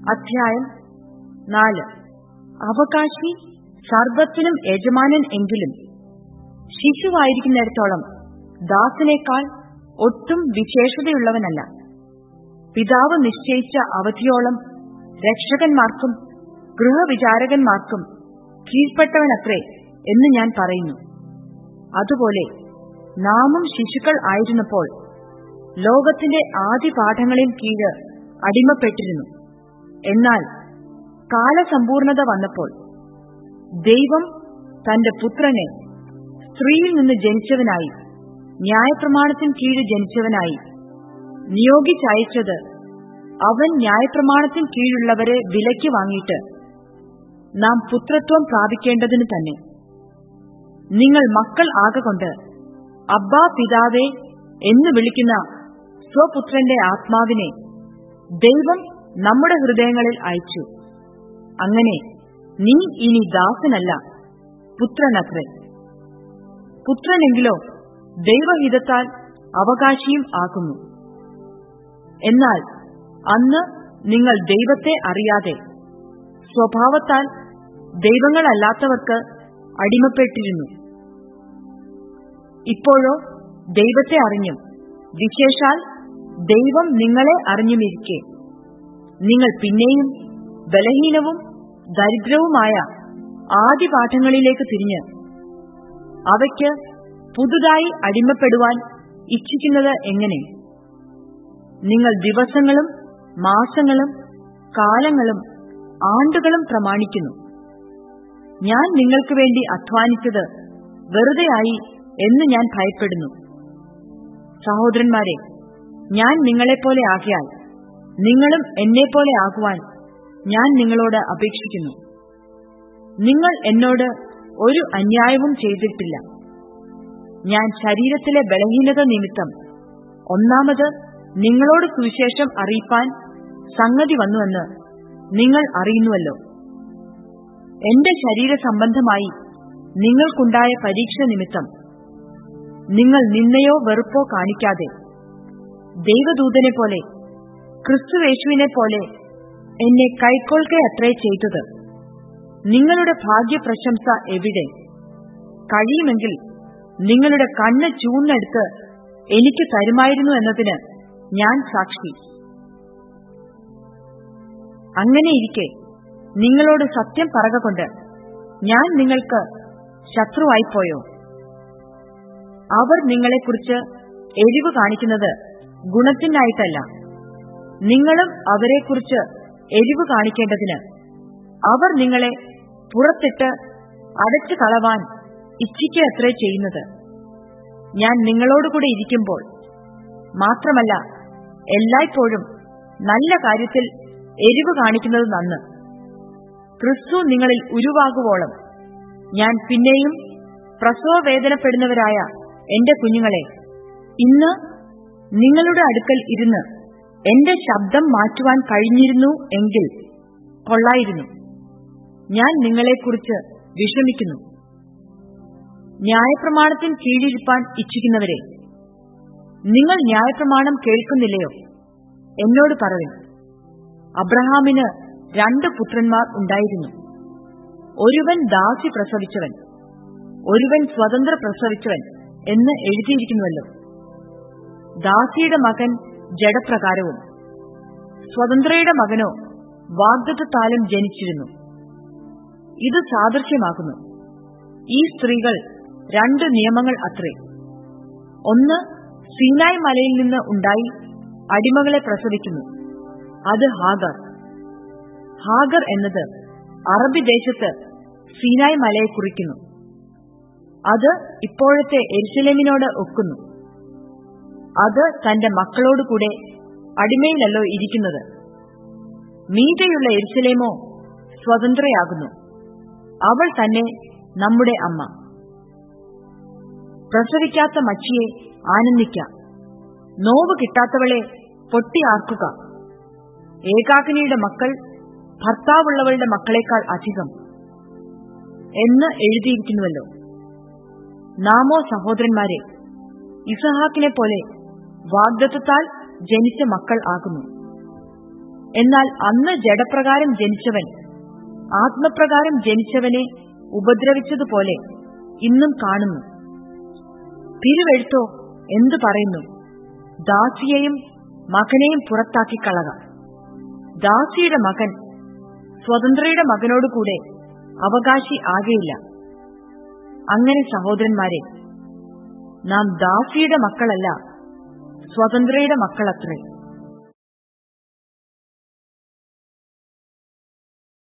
അധ്യായം നാല്. അവകാശി സർവത്തിനും യജമാനൻ എങ്കിലും ശിശുവായിരിക്കുന്നിടത്തോളം ദാസിനേക്കാൾ ഒട്ടും വിശേഷതയുള്ളവനല്ല. പിതാവ് നിശ്ചയിച്ച അവധിയോളം രക്ഷകന്മാർക്കും ഗൃഹവിചാരകന്മാർക്കും കീഴ്പ്പെട്ടവനത്രേ എന്ന് ഞാൻ പറയുന്നു. അതുപോലെ നാമും ശിശുക്കൾ ആയിരുന്നപ്പോൾ ലോകത്തിന്റെ ആദ്യ പാഠങ്ങളിൽ കീഴ് അടിമപ്പെട്ടിരുന്നു. എന്നാൽ കാലസമ്പൂർണത വന്നപ്പോൾ ദൈവം തന്റെ പുത്രനെ സ്ത്രീയിൽ നിന്ന് ജനിച്ചവനായി ന്യായപ്രമാണത്തിന് കീഴ് ജനിച്ചവനായി നിയോഗിച്ചയച്ചത് അവൻ ന്യായപ്രമാണത്തിന് കീഴുള്ളവരെ വിലയ്ക്ക് വാങ്ങിയിട്ട് നാം പുത്രത്വം പ്രാപിക്കേണ്ടതിന് തന്നെ. നിങ്ങൾ മക്കൾ ആകൊണ്ട് അബ്ബാ പിതാവേ എന്ന് വിളിക്കുന്ന സ്വപുത്രന്റെ ആത്മാവിനെ ദൈവം നമ്മുടെ ഹൃദയങ്ങളിൽ അയച്ചു. അങ്ങനെ നീ ഇനി ദാസനല്ല പുത്രനത്രേ പുത്രനെങ്കിലോ ദൈവഹിതത്താൽ അവകാശിയും ആകുന്നു. എന്നാൽ അന്ന് നിങ്ങൾ ദൈവത്തെ അറിയാതെ സ്വഭാവത്താൽ ദൈവങ്ങളല്ലാത്തവർക്ക് അടിമപ്പെട്ടിരുന്നു. ഇപ്പോഴോ ദൈവത്തെ അറിഞ്ഞും. വിശേഷാൽ ദൈവം നിങ്ങളെ അറിഞ്ഞുമിരിക്കെ. നിങ്ങൾ പിന്നെയും ബലഹീനവും ദരിദ്രവുമായ ആദ്യ പാഠങ്ങളിലേക്ക് തിരിഞ്ഞ് അവയ്ക്ക് പുതുതായി അടിമപ്പെടുവാൻ ഇച്ഛിക്കുന്നത് എങ്ങനെ? നിങ്ങൾ ദിവസങ്ങളും മാസങ്ങളും കാലങ്ങളും ആണ്ടുകളും പ്രമാണിക്കുന്നു. ഞാൻ നിങ്ങൾക്ക് വേണ്ടി അധ്വാനിച്ചത് വെറുതെയായി എന്ന് ഞാൻ ഭയപ്പെടുന്നു. സഹോദരന്മാരെ ഞാൻ നിങ്ങളെപ്പോലെ ആകിയാൽ നിങ്ങളും എന്നെപ്പോലെ ആകുവാൻ ഞാൻ നിങ്ങളോട് അപേക്ഷിക്കുന്നു. നിങ്ങൾ എന്നോട് ഒരു അന്യായവും ചെയ്തിട്ടില്ല. ഞാൻ ശരീരത്തിലെ ബലഹീനത നിമിത്തം ഒന്നാമത് നിങ്ങളോട് സുവിശേഷം അറിയിപ്പാൻ സംഗതി വന്നുവെന്ന് നിങ്ങൾ അറിയുന്നുവല്ലോ. എന്റെ ശരീര സംബന്ധമായി നിങ്ങൾക്കുണ്ടായ പരീക്ഷ നിമിത്തം നിങ്ങൾ നിന്നയോ വെറുപ്പോ കാണിക്കാതെ ദൈവദൂതനെ പോലെ ക്രിസ്തുവേശുവിനെ പോലെ എന്നെ കൈക്കൊള്ളുകയത്രേ ചെയ്തത്. നിങ്ങളുടെ ഭാഗ്യപ്രശംസ എവിടെ? കഴിയുമെങ്കിൽ നിങ്ങളുടെ കണ്ണ് ചൂന്നെടുത്ത് എനിക്ക് തരുമായിരുന്നു എന്നതിന് ഞാൻ സാക്ഷി. അങ്ങനെയിരിക്കെ നിങ്ങളോട് സത്യം പറകൊണ്ട് ഞാൻ നിങ്ങൾക്ക് ശത്രുവായിപ്പോയോ? അവർ നിങ്ങളെക്കുറിച്ച് എരിവ് കാണിക്കുന്നത് ഗുണത്തിനായിട്ടല്ല. നിങ്ങളും അവരെക്കുറിച്ച് എരിവ് കാണിക്കേണ്ടതിന് അവർ നിങ്ങളെ പുറത്തിട്ട് അടച്ചു കളവാൻ ഇച്ഛിക്കത്രേ ചെയ്യുന്നത്. ഞാൻ നിങ്ങളോടുകൂടെ ഇരിക്കുമ്പോൾ മാത്രമല്ല എല്ലായ്പ്പോഴും നല്ല കാര്യത്തിൽ എരിവ് കാണിക്കുന്നത് നന്ന്. ക്രിസ്തു നിങ്ങളിൽ ഉരുവാകുവോളം ഞാൻ പിന്നെയും പ്രസവവേദനപ്പെടുന്നവരായ എന്റെ കുഞ്ഞുങ്ങളെ ഇന്ന് നിങ്ങളുടെ അടുക്കൽ ഇരുന്ന് എന്റെ ശബ്ദം മാറ്റുവാൻ കഴിഞ്ഞിരുന്നു എങ്കിൽ കൊള്ളായിരുന്നു. ഞാൻ നിങ്ങളെക്കുറിച്ച് വിഷമിക്കുന്നു. ന്യായപ്രമാണത്തിന് കീഴിരിപ്പാൻ ഇച്ഛിക്കുന്നവരെ നിങ്ങൾ ന്യായപ്രമാണം കേൾക്കുന്നില്ലയോ? എന്നോട് പറയും അബ്രഹാമിന് രണ്ട് പുത്രന്മാർ ഉണ്ടായിരുന്നു. ഒരുവൻ ദാസി പ്രസവിച്ചവൻ ഒരുവൻ സ്വതന്ത്ര പ്രസവിച്ചവൻ എന്ന് എഴുതിയിരിക്കുന്നുവല്ലോ. ദാസിയുടെ മകൻ ജഡപ്രകാരവും. സ്വതന്ത്രയുടെ മകനോ വാഗ്ദത്താലും ജനിച്ചിരുന്നു. ഇത് സാദൃശ്യമാകുന്നു. ഈ സ്ത്രീകൾ രണ്ട് നിയമങ്ങൾ അത്രേ. ഒന്ന് സീനായ് മലയിൽ നിന്ന് ഉണ്ടായി അടിമകളെ പ്രസവിക്കുന്നു. അത് ഹാഗർ. ഹാഗർ എന്നത് അറബി ദേശത്ത് സീനായ് മലയെ കുറിക്കുന്നു. അത് ഇപ്പോഴത്തെ എരിശിലേമിനോട് ഒക്കുന്നു. അത് തന്റെ മക്കളോടുകൂടെ അടിമയിലല്ലോ ഇരിക്കുന്നത്. മീതയുള്ള എരിശിലേമോ സ്വതന്ത്രയാകുന്നു. അവൾ തന്നെ നമ്മുടെ അമ്മ. പ്രസവിക്കാത്ത മച്ചിയെ ആനന്ദിക്കാം. നോവ് കിട്ടാത്തവളെ പൊട്ടിയാർക്കുക ഏകാഗ്നിയുടെ മക്കൾ ഭർത്താവുള്ളവളുടെ മക്കളെക്കാൾ അധികം എന്ന് എഴുതിയിരിക്കുന്നുവല്ലോ. നാമോ സഹോദരന്മാരെ ഇസഹാക്കിനെ പോലെ വാഗ്ദത്താൽ ജനിച്ച മക്കൾ ആകുന്നു. എന്നാൽ അന്ന് ജഡപ്രകാരം ജനിച്ചവൻ ആത്മപ്രകാരം ജനിച്ചവനെ ഉപദ്രവിച്ചതുപോലെ ഇന്നും കാണുന്നു. തിരുവെഴുത്തോ എന്തു പറയുന്നു? ദാസിയെയും മകനെയും പുറത്താക്കിക്കളക ദാസിയുടെ മകൻ സ്വതന്ത്രയുടെ മകനോടുകൂടെ അവകാശി ആകയില്ല. അങ്ങനെ സഹോദരന്മാരെ നാം ദാസിയുടെ മക്കളല്ല സ്വതന്ത്രയുടെ മക്കളത്രേ.